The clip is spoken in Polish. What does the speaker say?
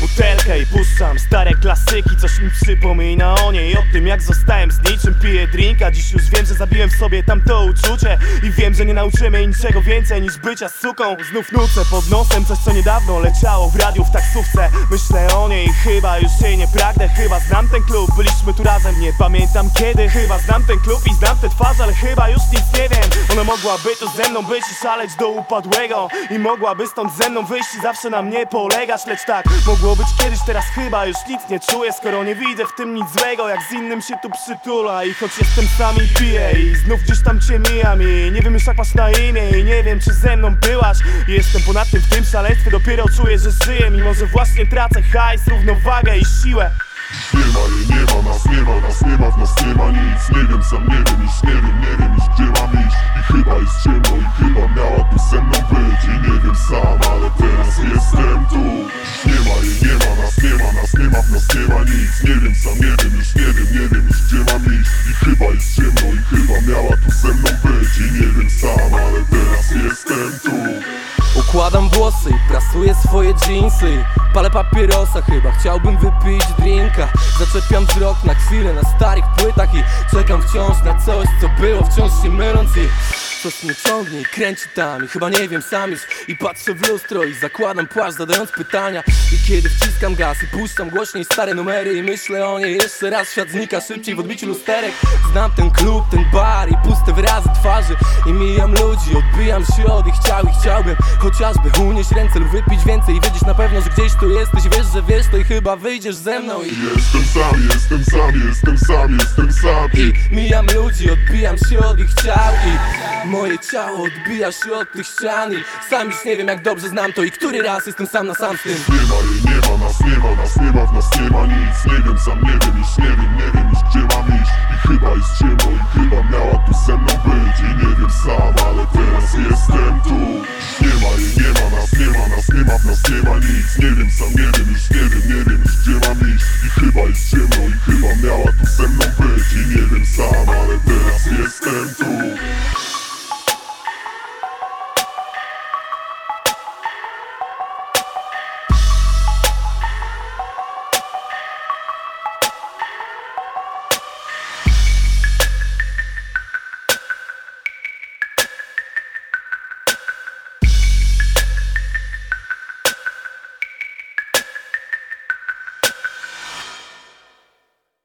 butelkę i puszczam stare klasyki Coś mi przypomina o niej O tym jak zostałem z niczym. Piję drinka, dziś już wiem, że zabiłem w sobie tamto uczucie. I wiem, że nie nauczymy niczego więcej niż bycia suką. Znów nucę pod nosem coś co niedawno leciało w radiu w taksówce. Myślę o niej, chyba już jej nie pragnę Chyba znam ten klub, byliśmy tu razem Nie pamiętam kiedy, chyba znam ten klub i znam te twarze Ale chyba już nic nie wiem. Ona mogłaby tu ze mną być i szaleć do upadłego. I mogłaby stąd ze mną wyjść i zawsze na mnie polegać Lecz tak, mogło być kiedyś, teraz chyba już nic nie czuję Skoro nie widzę w tym nic złego, jak z innym się tu przytula I choć jestem sam i piję i znów gdzieś tam cię mijam I nie wiem już jak masz na imię i nie wiem czy ze mną byłaś. Jestem ponad tym w tym szaleństwie, dopiero czuję, że żyję Mimo, że właśnie tracę hajs, równowagę i siłę. Nie ma jej, nie ma nas, nie ma nas, nie ma w nas, nie ma nic. Nie wiem sam, nie wiem już, nie wiem, nie wiem nas, nie ma nic. Nie wiem sam, nie wiem już, nie wiem, nie wiem już gdzie mam iść I chyba jest ciemno i chyba miała tu ze mną być. I nie wiem sam, ale teraz jestem tu. Układam włosy i prasuję swoje dżinsy. Palę papierosa chyba, chciałbym wypić drinka. Zaczepiam wzrok na chwilę na starych płytach I czekam wciąż na coś co było, wciąż się myląc i Coś mnie ciągnie i kręci tam i chyba nie wiem sam już I patrzę w lustro i zakładam płaszcz zadając pytania. I kiedy wciskam gaz i puszczam głośniej stare numery I myślę o niej jeszcze raz, świat znika szybciej w odbiciu lusterek. Znam ten klub, ten bar i puste wyrazy twarzy. I mijam ludzi, odbijam się od ich ciał i chciałbym Chociażby unieść ręce lub wypić więcej I wiedzieć na pewno, że gdzieś tu jesteś. Wiesz, że wiesz to i chyba wyjdziesz ze mną i Jestem sam, jestem sam, jestem sam, jestem sam. I mijam ludzi, odbijam się od ich ciał I Moje ciało odbija się od tych ścian I sam już nie wiem jak dobrze znam to I który raz jestem sam na sam z tym. Nie ma jej, nie ma nas, nie ma nas, nie ma w nas, nie ma nic. Nie wiem, sam nie wiem, już nie wiem, nie wiem już gdzie mam iść. I chyba jest ciemno i chyba miała tu ze mną być. I nie wiem sam, ale teraz jestem tu. Nie ma jej, nie ma nas, nie ma nas, nie ma w nas, nie ma nic. Nie wiem, sam nie wiem, już nie wiem, nie wiem już gdzie mam iść. I chyba jest ciemno i chyba miała tu ze mną być. I nie wiem sam, ale teraz jestem tu.